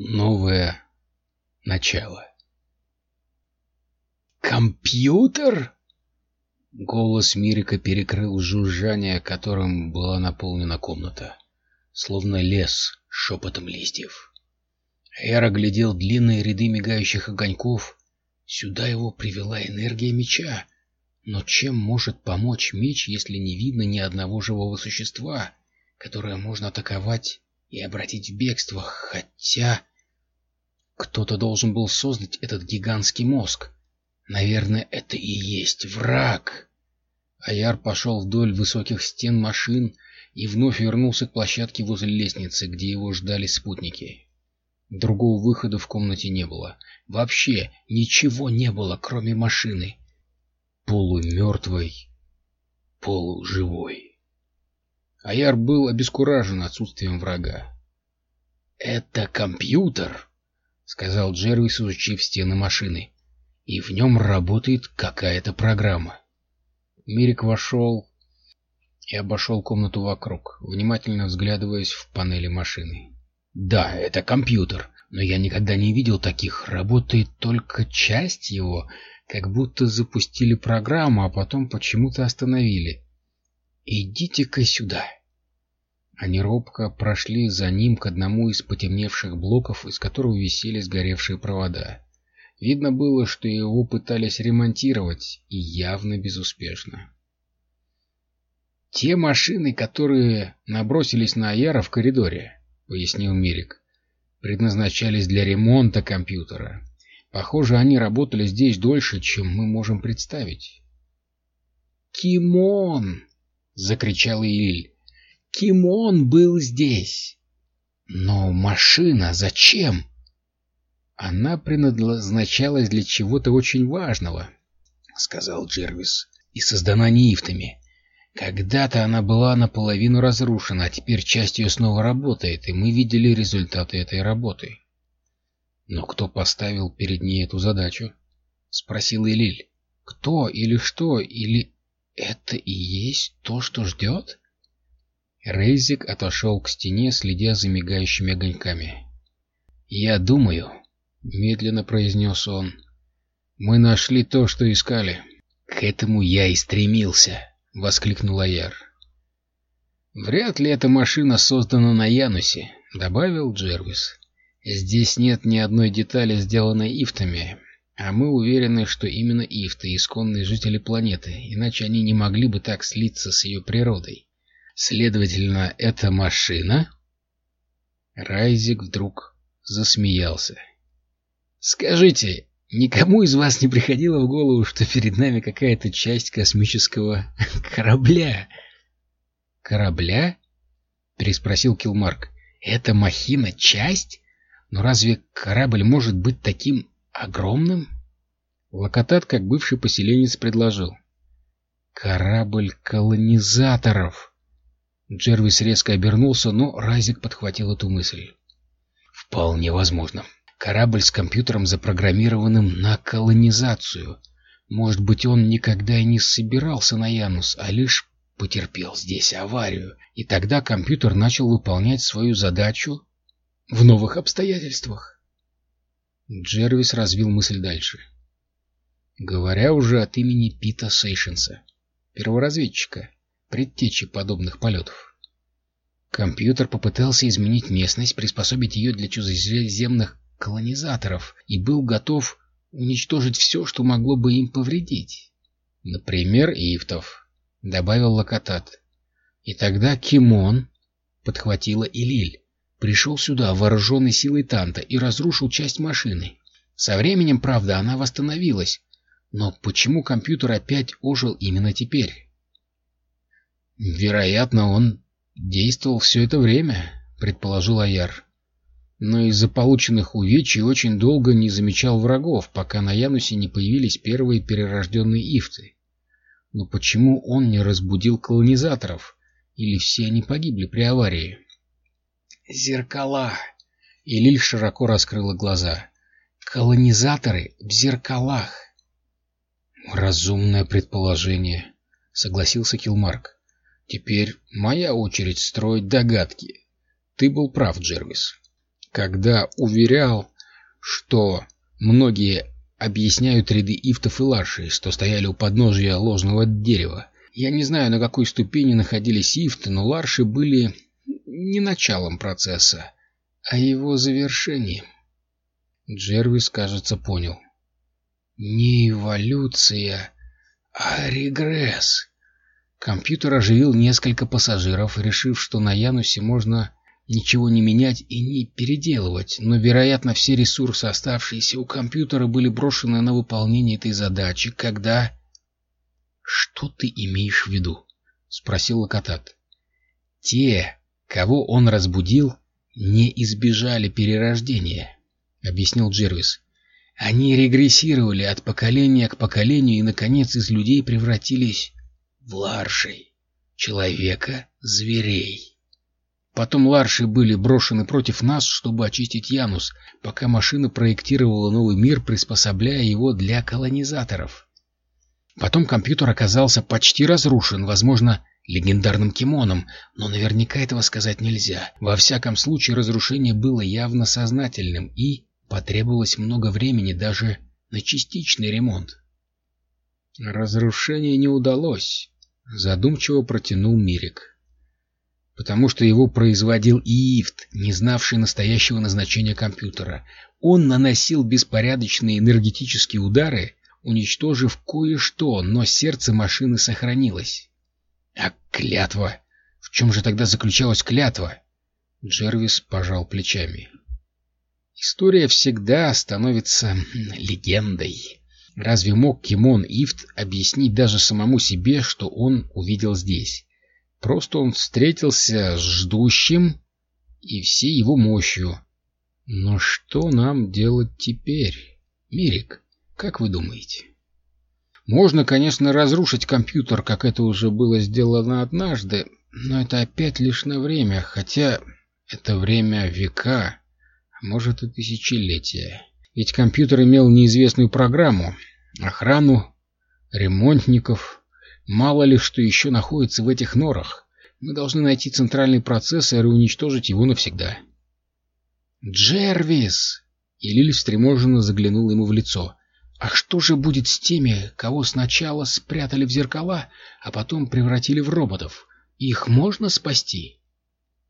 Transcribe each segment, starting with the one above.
Новое начало. «Компьютер?» Голос Мирика перекрыл жужжание, которым была наполнена комната, словно лес шепотом листьев. Эйр оглядел длинные ряды мигающих огоньков. Сюда его привела энергия меча. Но чем может помочь меч, если не видно ни одного живого существа, которое можно атаковать и обратить в бегство, хотя... Кто-то должен был создать этот гигантский мозг. Наверное, это и есть враг. Аяр пошел вдоль высоких стен машин и вновь вернулся к площадке возле лестницы, где его ждали спутники. Другого выхода в комнате не было. Вообще ничего не было, кроме машины. Полумертвой, полуживой. Аяр был обескуражен отсутствием врага. «Это компьютер!» — сказал Джервис, изучив стены машины. «И в нем работает какая-то программа». Мирик вошел и обошел комнату вокруг, внимательно взглядываясь в панели машины. «Да, это компьютер, но я никогда не видел таких. Работает только часть его, как будто запустили программу, а потом почему-то остановили. Идите-ка сюда». Они робко прошли за ним к одному из потемневших блоков, из которого висели сгоревшие провода. Видно было, что его пытались ремонтировать, и явно безуспешно. «Те машины, которые набросились на Аяра в коридоре», — пояснил Мирик, — «предназначались для ремонта компьютера. Похоже, они работали здесь дольше, чем мы можем представить». «Кимон!» — закричал Иль. Кимон был здесь. Но машина зачем? Она предназначалась для чего-то очень важного, сказал Джервис, и создана неифтами. Когда-то она была наполовину разрушена, а теперь часть ее снова работает, и мы видели результаты этой работы. Но кто поставил перед ней эту задачу? Спросил Элиль. Кто или что, или это и есть то, что ждет? Рейзик отошел к стене, следя за мигающими огоньками. «Я думаю», — медленно произнес он, — «мы нашли то, что искали». «К этому я и стремился», — воскликнул Аяр. «Вряд ли эта машина создана на Янусе», — добавил Джервис. «Здесь нет ни одной детали, сделанной ифтами, а мы уверены, что именно ифты — исконные жители планеты, иначе они не могли бы так слиться с ее природой. Следовательно, это машина? Райзик вдруг засмеялся. Скажите, никому из вас не приходило в голову, что перед нами какая-то часть космического корабля? Корабля? переспросил Килмарк. Это махина часть? Но разве корабль может быть таким огромным? Локотат, как бывший поселенец, предложил. Корабль колонизаторов. Джервис резко обернулся, но Райзек подхватил эту мысль. «Вполне возможно. Корабль с компьютером, запрограммированным на колонизацию. Может быть, он никогда и не собирался на Янус, а лишь потерпел здесь аварию, и тогда компьютер начал выполнять свою задачу в новых обстоятельствах». Джервис развил мысль дальше. Говоря уже от имени Пита Сейшенса, перворазведчика, предтечи подобных полетов. Компьютер попытался изменить местность, приспособить ее для чужеземных колонизаторов и был готов уничтожить все, что могло бы им повредить. Например, ифтов, — добавил Локотат. И тогда Кимон подхватила Илиль, пришел сюда вооруженный силой Танта и разрушил часть машины. Со временем, правда, она восстановилась, но почему компьютер опять ожил именно теперь? Вероятно, он действовал все это время, предположил Аяр. Но из-за полученных увечий очень долго не замечал врагов, пока на Янусе не появились первые перерожденные ифты. Но почему он не разбудил колонизаторов? Или все они погибли при аварии? Зеркала! Илиль широко раскрыла глаза. Колонизаторы в зеркалах! Разумное предположение, согласился Килмарк. Теперь моя очередь строить догадки. Ты был прав, Джервис. когда уверял, что многие объясняют ряды ифтов и ларшей, что стояли у подножия ложного дерева. Я не знаю, на какой ступени находились ифты, но ларши были не началом процесса, а его завершением. Джервис, кажется, понял. Не эволюция, а регресс. Компьютер оживил несколько пассажиров, решив, что на Янусе можно ничего не менять и не переделывать, но, вероятно, все ресурсы, оставшиеся у компьютера, были брошены на выполнение этой задачи, когда... «Что ты имеешь в виду?» — спросил Локотат. «Те, кого он разбудил, не избежали перерождения», — объяснил Джервис. «Они регрессировали от поколения к поколению и, наконец, из людей превратились ларшей, человека-зверей». Потом ларши были брошены против нас, чтобы очистить Янус, пока машина проектировала новый мир, приспособляя его для колонизаторов. Потом компьютер оказался почти разрушен, возможно, легендарным кимоном, но наверняка этого сказать нельзя. Во всяком случае, разрушение было явно сознательным, и потребовалось много времени даже на частичный ремонт. Разрушение не удалось, задумчиво протянул Мирик потому что его производил ИИФТ, не знавший настоящего назначения компьютера. Он наносил беспорядочные энергетические удары, уничтожив кое-что, но сердце машины сохранилось. А клятва? В чем же тогда заключалась клятва? Джервис пожал плечами. История всегда становится легендой. Разве мог Кимон Ифт объяснить даже самому себе, что он увидел здесь? Просто он встретился с ждущим и всей его мощью. Но что нам делать теперь, Мирик, как вы думаете? Можно, конечно, разрушить компьютер, как это уже было сделано однажды, но это опять лишь на время, хотя это время века, а может и тысячелетия. Ведь компьютер имел неизвестную программу, охрану, ремонтников, Мало ли что еще находится в этих норах. Мы должны найти центральный процессор и уничтожить его навсегда. «Джервис!» И Лили встревоженно заглянула ему в лицо. «А что же будет с теми, кого сначала спрятали в зеркала, а потом превратили в роботов? Их можно спасти?»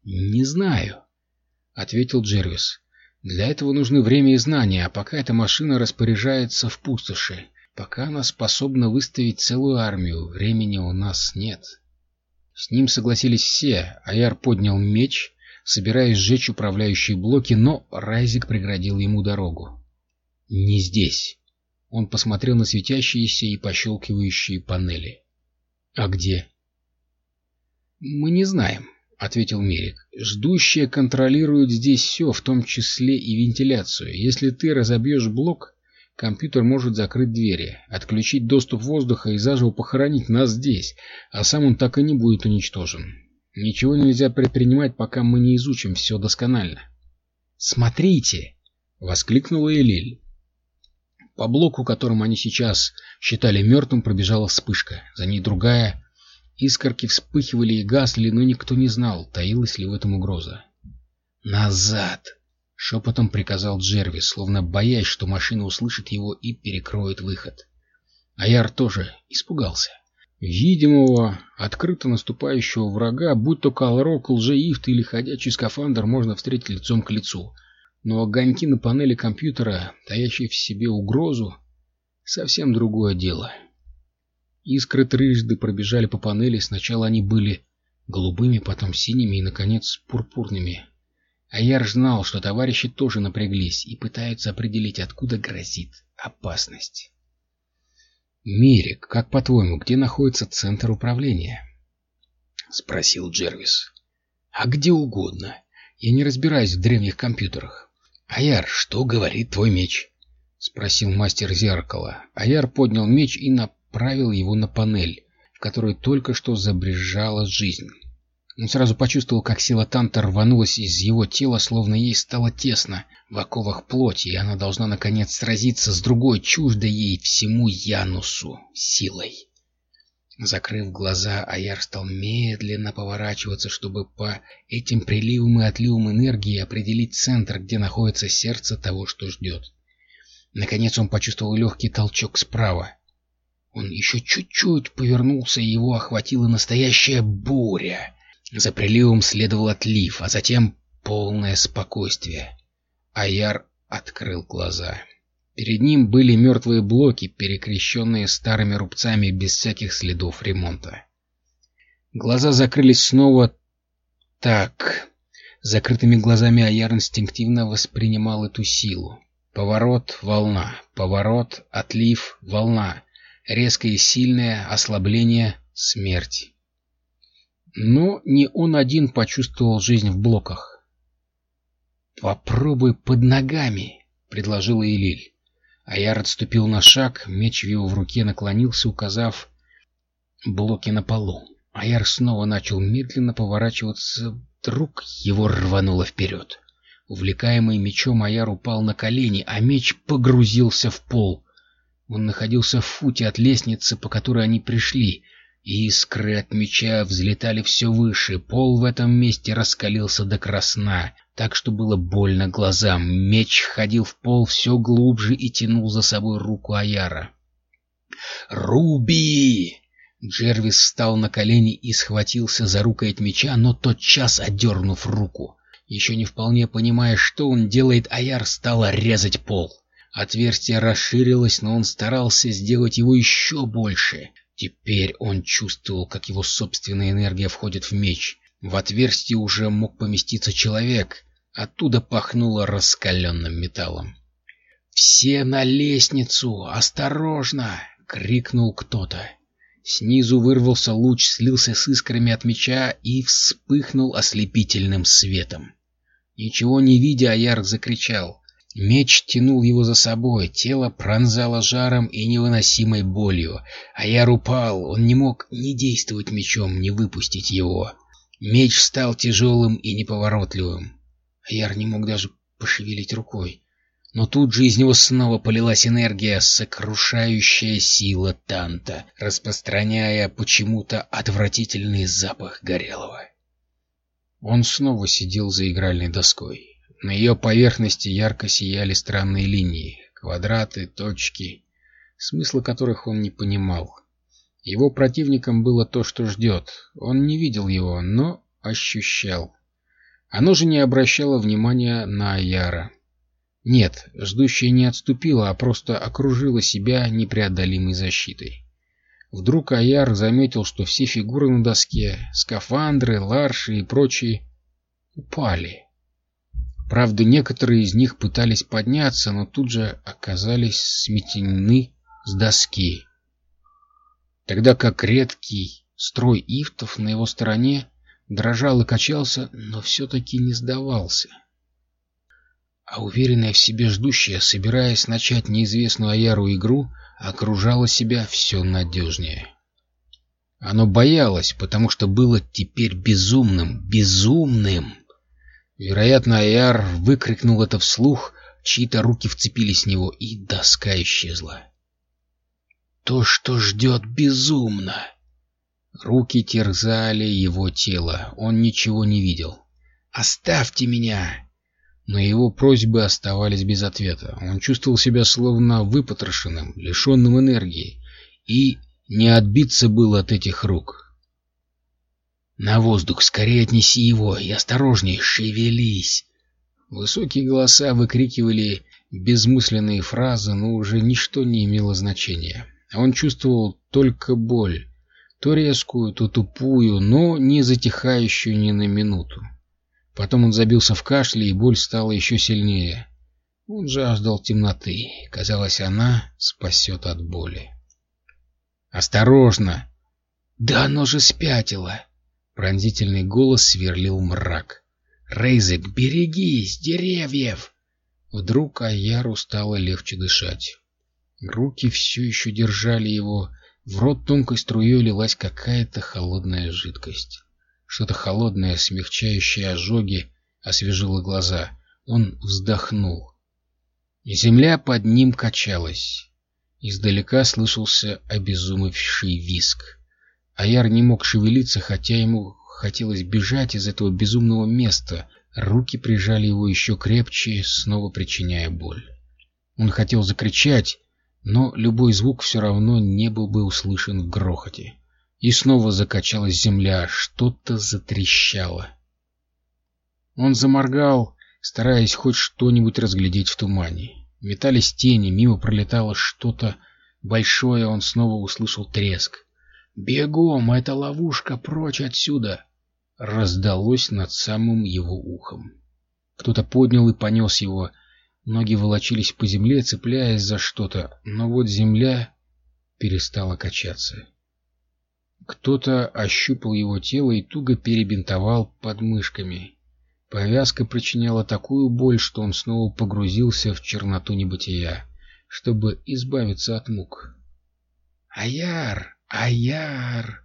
«Не знаю», — ответил Джервис. «Для этого нужны время и знания, а пока эта машина распоряжается в пустоши. Пока она способна выставить целую армию, времени у нас нет. С ним согласились все, Аяр поднял меч, собираясь сжечь управляющие блоки, но Райзик преградил ему дорогу. «Не здесь». Он посмотрел на светящиеся и пощелкивающие панели. «А где?» «Мы не знаем», — ответил Мерик. «Ждущие контролируют здесь все, в том числе и вентиляцию. Если ты разобьешь блок, Компьютер может закрыть двери, отключить доступ воздуха и заживо похоронить нас здесь, а сам он так и не будет уничтожен. Ничего нельзя предпринимать, пока мы не изучим все досконально. «Смотрите!» — воскликнула Элиль. По блоку, которым они сейчас считали мертвым, пробежала вспышка. За ней другая. Искорки вспыхивали и гасли, но никто не знал, таилась ли в этом угроза. «Назад!» Шепотом приказал Джервис, словно боясь, что машина услышит его и перекроет выход. Аяр тоже испугался. Видимого, открыто наступающего врага, будь то колрок, лжеифт или ходячий скафандр, можно встретить лицом к лицу. Но огоньки на панели компьютера, таящие в себе угрозу, совсем другое дело. Искры трижды пробежали по панели, сначала они были голубыми, потом синими и, наконец, пурпурными. Аяр знал, что товарищи тоже напряглись и пытаются определить, откуда грозит опасность. «Мирик, как по-твоему, где находится центр управления?» — спросил Джервис. «А где угодно. Я не разбираюсь в древних компьютерах. Аяр, что говорит твой меч?» — спросил мастер зеркала. Аяр поднял меч и направил его на панель, в которой только что забрежала жизнь. Он сразу почувствовал, как сила Танта рванулась из его тела, словно ей стало тесно в оковах плоти, и она должна наконец сразиться с другой, чуждой ей всему Янусу силой. Закрыв глаза, Аяр стал медленно поворачиваться, чтобы по этим приливам и отливам энергии определить центр, где находится сердце того, что ждет. Наконец он почувствовал легкий толчок справа. Он еще чуть-чуть повернулся, и его охватила настоящая буря. За приливом следовал отлив, а затем полное спокойствие. Аяр открыл глаза. Перед ним были мертвые блоки, перекрещенные старыми рубцами без всяких следов ремонта. Глаза закрылись снова так. Закрытыми глазами Аяр инстинктивно воспринимал эту силу. Поворот — волна, поворот, отлив — волна, резкое и сильное ослабление — смерть. Но не он один почувствовал жизнь в блоках. «Попробуй под ногами», — предложила Элиль. Аяр отступил на шаг, меч в его в руке наклонился, указав блоки на полу. Аяр снова начал медленно поворачиваться, вдруг его рвануло вперед. Увлекаемый мечом Аяр упал на колени, а меч погрузился в пол. Он находился в футе от лестницы, по которой они пришли, искры от меча взлетали все выше, пол в этом месте раскалился до красна, так что было больно глазам. Меч входил в пол все глубже и тянул за собой руку Аяра. «Руби!» Джервис встал на колени и схватился за рукоять меча, но тотчас отдернув руку. Еще не вполне понимая, что он делает, Аяр стал резать пол. Отверстие расширилось, но он старался сделать его еще больше. Теперь он чувствовал, как его собственная энергия входит в меч. В отверстие уже мог поместиться человек, Оттуда пахнуло раскаленным металлом. «Все на лестницу! Осторожно!» — крикнул кто-то. Снизу вырвался луч, слился с искрами от меча и вспыхнул ослепительным светом. Ничего не видя, Аяр закричал. Меч тянул его за собой, тело пронзало жаром и невыносимой болью. Аяр упал, он не мог ни действовать мечом, ни выпустить его. Меч стал тяжелым и неповоротливым. Яр не мог даже пошевелить рукой. Но тут же из него снова полилась энергия, сокрушающая сила Танта, распространяя почему-то отвратительный запах горелого. Он снова сидел за игральной доской. На ее поверхности ярко сияли странные линии, квадраты, точки, смысла которых он не понимал. Его противником было то, что ждет. Он не видел его, но ощущал. Оно же не обращало внимания на Яра. Нет, ждущая не отступила, а просто окружила себя непреодолимой защитой. Вдруг Аяр заметил, что все фигуры на доске, скафандры, ларши и прочие, упали. Правда, некоторые из них пытались подняться, но тут же оказались сметены с доски. Тогда как редкий строй ифтов на его стороне дрожал и качался, но все-таки не сдавался. А уверенная в себе ждущая, собираясь начать неизвестную Аяру игру, окружала себя все надежнее. Оно боялось, потому что было теперь безумным, безумным. Вероятно, Аяр выкрикнул это вслух, чьи-то руки вцепились в него, и доска исчезла. То, что ждет, безумно. Руки терзали его тело, он ничего не видел. «Оставьте меня!» Но его просьбы оставались без ответа. Он чувствовал себя словно выпотрошенным, лишенным энергии, и не отбиться было от этих рук. «На воздух! Скорее отнеси его! И осторожней! Шевелись!» Высокие голоса выкрикивали безмысленные фразы, но уже ничто не имело значения. Он чувствовал только боль, то резкую, то тупую, но не затихающую ни на минуту. Потом он забился в кашле, и боль стала еще сильнее. Он жаждал темноты. Казалось, она спасет от боли. «Осторожно!» «Да оно же спятило!» Пронзительный голос сверлил мрак. «Рейзек, берегись, деревьев!» Вдруг Аяру стало легче дышать. Руки все еще держали его, в рот тонкой струей лилась какая-то холодная жидкость. Что-то холодное, смягчающее ожоги, освежило глаза. Он вздохнул. Земля под ним качалась. Издалека слышался обезумевший виск. Аяр не мог шевелиться, хотя ему хотелось бежать из этого безумного места. Руки прижали его еще крепче, снова причиняя боль. Он хотел закричать, но любой звук все равно не был бы услышан в грохоте. И снова закачалась земля, что-то затрещало. Он заморгал, стараясь хоть что-нибудь разглядеть в тумане. Метались тени, мимо пролетало что-то большое, он снова услышал треск. «Бегом! Это ловушка! Прочь отсюда!» Раздалось над самым его ухом. Кто-то поднял и понес его. Ноги волочились по земле, цепляясь за что-то, но вот земля перестала качаться. Кто-то ощупал его тело и туго перебинтовал подмышками. Повязка причиняла такую боль, что он снова погрузился в черноту небытия, чтобы избавиться от мук. «Аяр! Аяр!»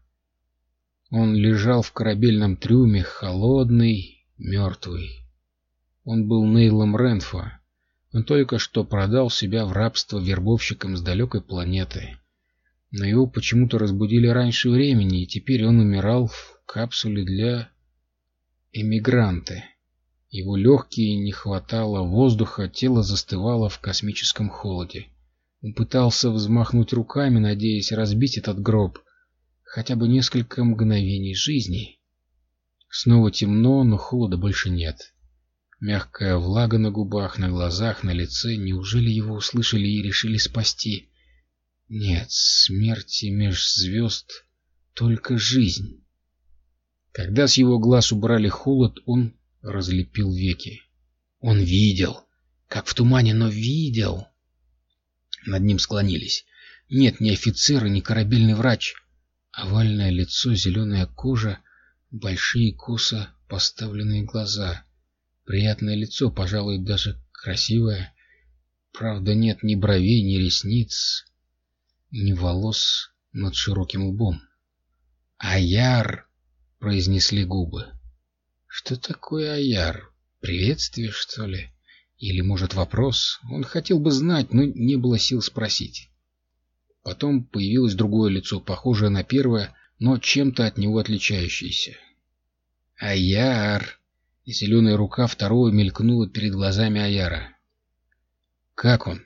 Он лежал в корабельном трюме, холодный, мертвый. Он был Нейлом Ренфо. Он только что продал себя в рабство вербовщикам с далекой планеты. Но его почему-то разбудили раньше времени, и теперь он умирал в капсуле для эмигранты. Его легкие не хватало воздуха, тело застывало в космическом холоде. Он пытался взмахнуть руками, надеясь разбить этот гроб. Хотя бы несколько мгновений жизни. Снова темно, но холода больше нет. Мягкая влага на губах, на глазах, на лице. Неужели его услышали и решили спасти? Нет, смерти меж звезд только жизнь. Когда с его глаз убрали холод, он разлепил веки. Он видел, как в тумане, но видел. Над ним склонились. Нет, не офицер и не корабельный врач. Овальное лицо, зеленая кожа, большие косо поставленные глаза. Приятное лицо, пожалуй, даже красивое. Правда, нет ни бровей, ни ресниц, ни волос над широким лбом. «Аяр!» — произнесли губы. Что такое Аяр? Приветствие, что ли? Или, может, вопрос? Он хотел бы знать, но не было сил спросить. Потом появилось другое лицо, похожее на первое, но чем-то от него отличающееся. «Аяр!» Зеленая рука второго мелькнула перед глазами Аяра. «Как он?»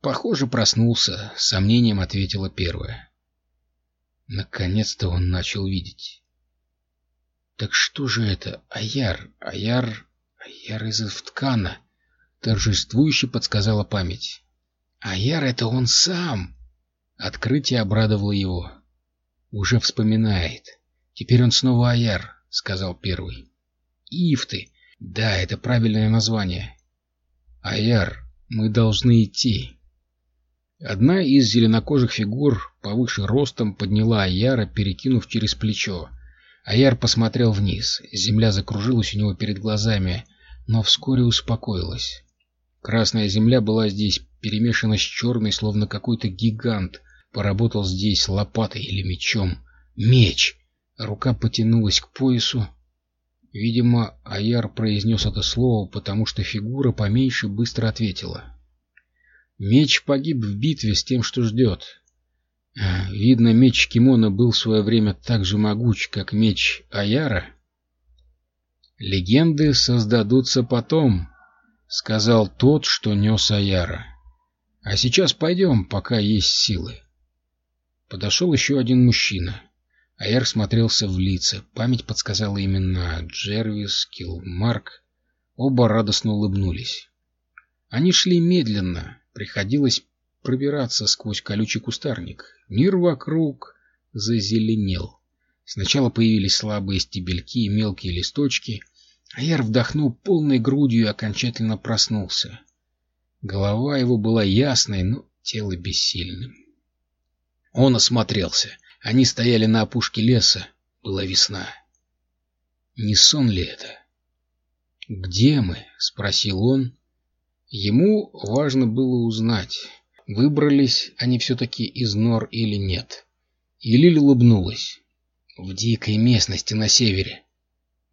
«Похоже, проснулся», — сомнением ответила первая. Наконец-то он начал видеть. Так что же это? Аяр, Аяр, Аяр из Эвткана, торжествующе подсказала память. Аяр — это он сам! Открытие обрадовало его. Уже вспоминает. Теперь он снова Аяр, сказал первый. Ифты. Да, это правильное название. Аяр, мы должны идти. Одна из зеленокожих фигур повыше ростом подняла Аяра, перекинув через плечо. Аяр посмотрел вниз. Земля закружилась у него перед глазами, но вскоре успокоилась. Красная земля была здесь перемешана с черной, словно какой-то гигант поработал здесь лопатой или мечом. Меч! Рука потянулась к поясу. Видимо, Аяр произнес это слово, потому что фигура поменьше быстро ответила. Меч погиб в битве с тем, что ждет. Видно, меч Кимона был в свое время так же могуч, как меч Аяра. «Легенды создадутся потом», — сказал тот, что нес Аяра. «А сейчас пойдем, пока есть силы». Подошел еще один мужчина. Аяр смотрелся в лица. Память подсказала имена Джервис, Килмарк. Оба радостно улыбнулись. Они шли медленно. Приходилось пробираться сквозь колючий кустарник. Мир вокруг зазеленел. Сначала появились слабые стебельки и мелкие листочки, а Яр вдохнул полной грудью и окончательно проснулся. Голова его была ясной, но тело бессильным. Он осмотрелся. Они стояли на опушке леса. Была весна. Не сон ли это? «Где мы?» — спросил он. Ему важно было узнать, Выбрались они все-таки из нор или нет? И Лиль улыбнулась. В дикой местности на севере.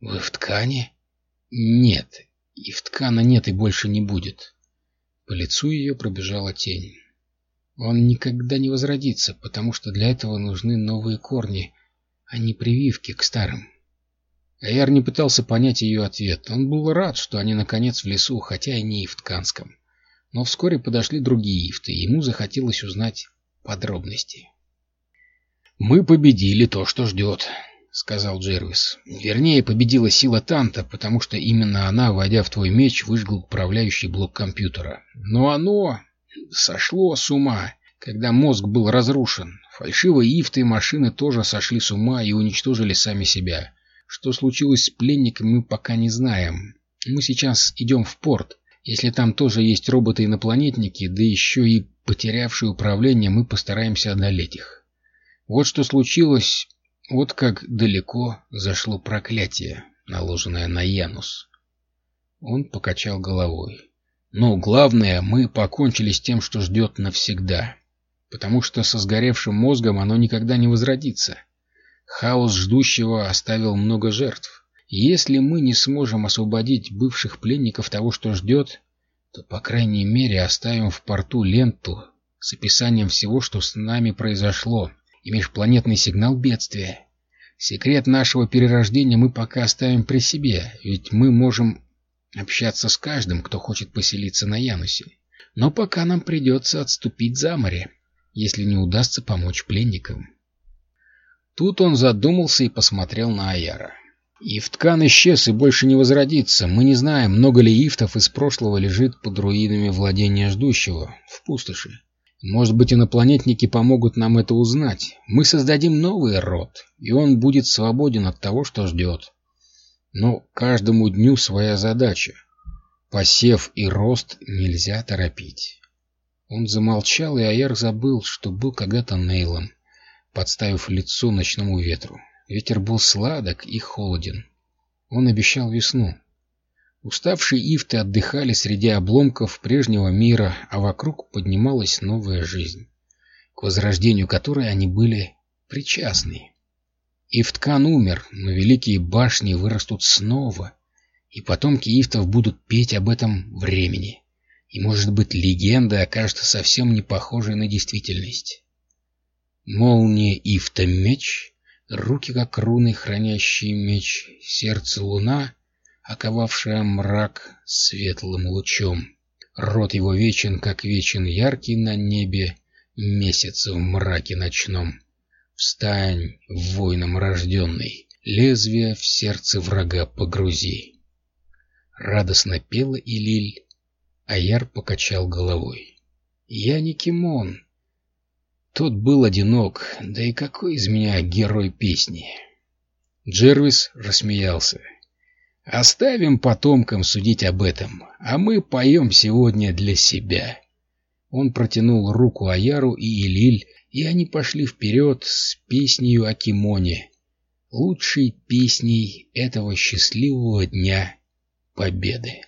Вы в ткани? Нет. И в ткана нет и больше не будет. По лицу ее пробежала тень. Он никогда не возродится, потому что для этого нужны новые корни, а не прививки к старым. Аяр не пытался понять ее ответ. Он был рад, что они наконец в лесу, хотя и не в Тканском. Но вскоре подошли другие ифты, и ему захотелось узнать подробности. «Мы победили то, что ждет», — сказал Джервис. «Вернее, победила сила Танта, потому что именно она, войдя в твой меч, выжгла управляющий блок компьютера. Но оно сошло с ума, когда мозг был разрушен. Фальшивые ифты и машины тоже сошли с ума и уничтожили сами себя. Что случилось с пленником, мы пока не знаем. Мы сейчас идем в порт. Если там тоже есть роботы-инопланетники, да еще и потерявшие управление, мы постараемся одолеть их. Вот что случилось, вот как далеко зашло проклятие, наложенное на Янус. Он покачал головой. Но главное, мы покончили с тем, что ждет навсегда. Потому что со сгоревшим мозгом оно никогда не возродится. Хаос ждущего оставил много жертв. Если мы не сможем освободить бывших пленников того, что ждет, то, по крайней мере, оставим в порту ленту с описанием всего, что с нами произошло, и межпланетный сигнал бедствия. Секрет нашего перерождения мы пока оставим при себе, ведь мы можем общаться с каждым, кто хочет поселиться на Янусе. Но пока нам придется отступить за море, если не удастся помочь пленникам. Тут он задумался и посмотрел на Аяра. Ифткан исчез и больше не возродится. Мы не знаем, много ли ифтов из прошлого лежит под руинами владения ждущего, в пустоши. Может быть, инопланетники помогут нам это узнать. Мы создадим новый род, и он будет свободен от того, что ждет. Но каждому дню своя задача. Посев и рост нельзя торопить. Он замолчал, и Аяр забыл, что был когда-то Нейлом подставив лицо ночному ветру. Ветер был сладок и холоден. Он обещал весну. Уставшие ифты отдыхали среди обломков прежнего мира, а вокруг поднималась новая жизнь, к возрождению которой они были причастны. Ифткан умер, но великие башни вырастут снова, и потомки ифтов будут петь об этом времени. И, может быть, легенда окажется совсем не похожей на действительность. Молния Ифта меч, руки как руны, хранящие меч, сердце луна, оковавшая мрак светлым лучом. Рот его вечен, как вечен яркий на небе месяц в мраке ночном. Встань, воином рожденный, лезвие в сердце врага погрузи. Радостно пела Илиль, а Яр покачал головой. Я не Кимон, тот был одинок, да и какой из меня герой песни? Джервис рассмеялся. Оставим потомкам судить об этом, а мы поем сегодня для себя. Он протянул руку Аяру и Илиль, и они пошли вперед с песнею о Кимоне, лучшей песней этого счастливого дня победы.